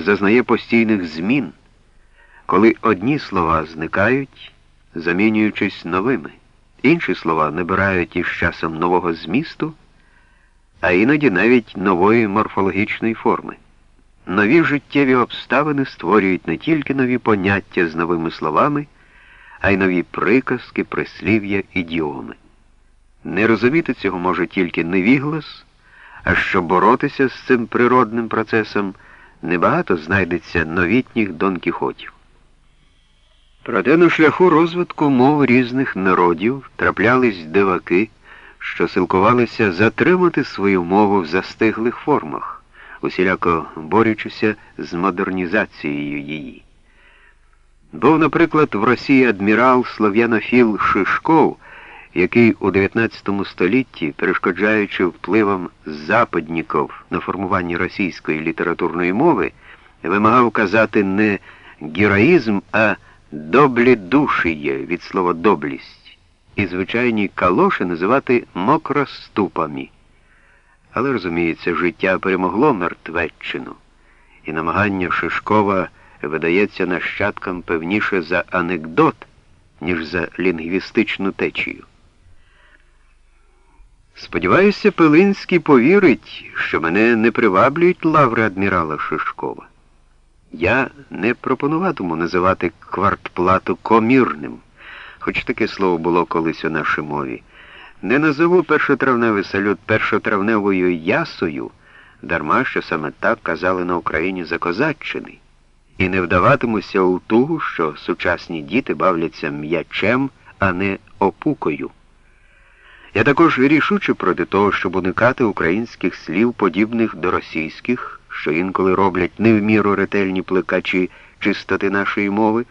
зазнає постійних змін, коли одні слова зникають, замінюючись новими, інші слова набирають із часом нового змісту, а іноді навіть нової морфологічної форми. Нові життєві обставини створюють не тільки нові поняття з новими словами, а й нові приказки, прислів'я, ідіоми. Не розуміти цього може тільки невіглас, а щоб боротися з цим природним процесом, небагато знайдеться новітніх Дон Кіхотів. Проте на шляху розвитку мов різних народів траплялись диваки, що силкувалися затримати свою мову в застиглих формах, усіляко борючися з модернізацією її. Був, наприклад, в Росії адмірал Слов'янофіл Шишков, який у 19 столітті, перешкоджаючи впливам западніків на формування російської літературної мови, вимагав казати не героїзм, а доблідушіє від слова доблість, і звичайні калоші називати мокроступами. Але, розуміється, життя перемогло мертвеччину, і намагання Шишкова видається нащадкам певніше за анекдот, ніж за лінгвістичну течію. Сподіваюся, Пилинський повірить, що мене не приваблюють лаври адмірала Шишкова. Я не пропонуватиму називати квартплату комірним, хоч таке слово було колись у нашій мові. Не назову першотравневий салют першотравневою ясою, дарма що саме так казали на Україні за козаччини, і не вдаватимуся у тугу, що сучасні діти бавляться м'ячем, а не опукою. Я також рішуче проти того, щоб уникати українських слів, подібних до російських, що інколи роблять не в міру ретельні плекачі чистоти нашої мови,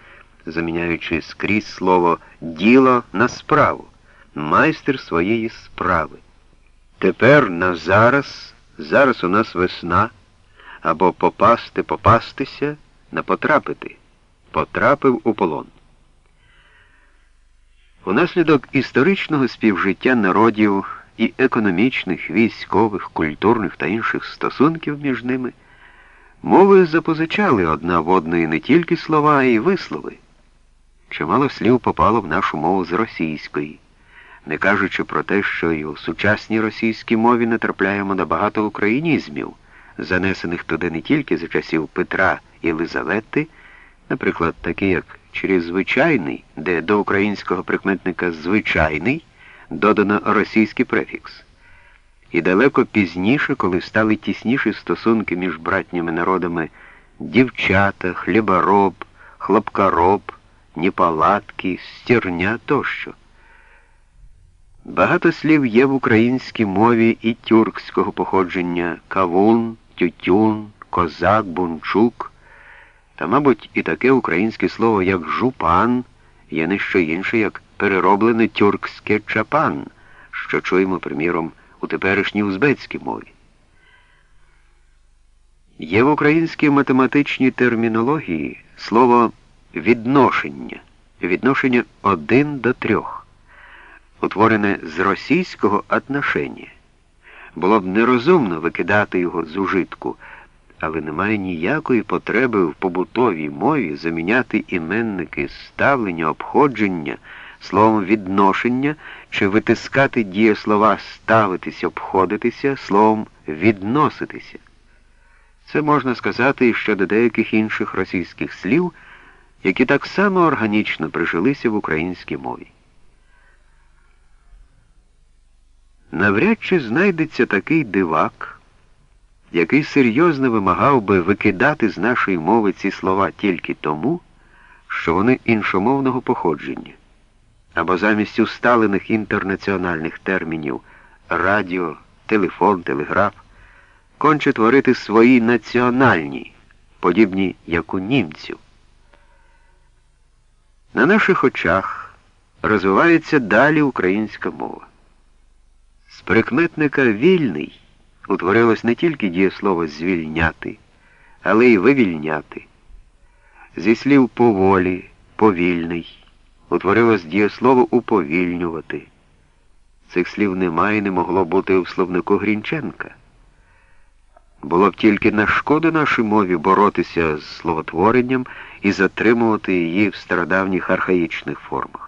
заміняючи скрізь слово діло на справу, майстер своєї справи. Тепер на зараз, зараз у нас весна, або попасти, попастися, на потрапити, потрапив у полон. Унаслідок історичного співжиття народів і економічних, військових, культурних та інших стосунків між ними, мови запозичали одна в одної не тільки слова, а й вислови. Чимало слів попало в нашу мову з російської, не кажучи про те, що і у сучасній російській мові натрапляємо на багато українізмів, занесених туди не тільки за часів Петра і Лизавети, наприклад, такі як через звичайний, де до українського прикметника звичайний додано російський префікс. І далеко пізніше, коли стали тісніші стосунки між братніми народами дівчата, хлібороб, хлопкароб, ніпалатки, стерня тощо. Багато слів є в українській мові і тюркського походження кавун, тютюн, козак, бунчук. Та, мабуть, і таке українське слово, як жупан, є не що інше, як перероблене тюркське чапан, що чуємо, приміром, у теперішній узбецькій мові. Є в українській математичній термінології слово відношення, відношення один до трьох, утворене з російського отношення. Було б нерозумно викидати його з ужитку але немає ніякої потреби в побутовій мові заміняти іменники ставлення, обходження, словом відношення чи витискати дієслова ставитися, обходитися, словом відноситися. Це можна сказати і щодо деяких інших російських слів, які так само органічно прижилися в українській мові. Навряд чи знайдеться такий дивак який серйозно вимагав би викидати з нашої мови ці слова тільки тому, що вони іншомовного походження, або замість усталених інтернаціональних термінів радіо, телефон, телеграф, конче творити свої національні, подібні як у німців. На наших очах розвивається далі українська мова. З прикметника вільний утворилось не тільки дієслово звільняти, але й вивільняти. Зі слів поволі, повільний, утворилось дієслово уповільнювати. Цих слів немає і не могло бути у словнику Грінченка. Було б тільки на шкоду нашій мові боротися з словотворенням і затримувати її в стародавніх архаїчних формах.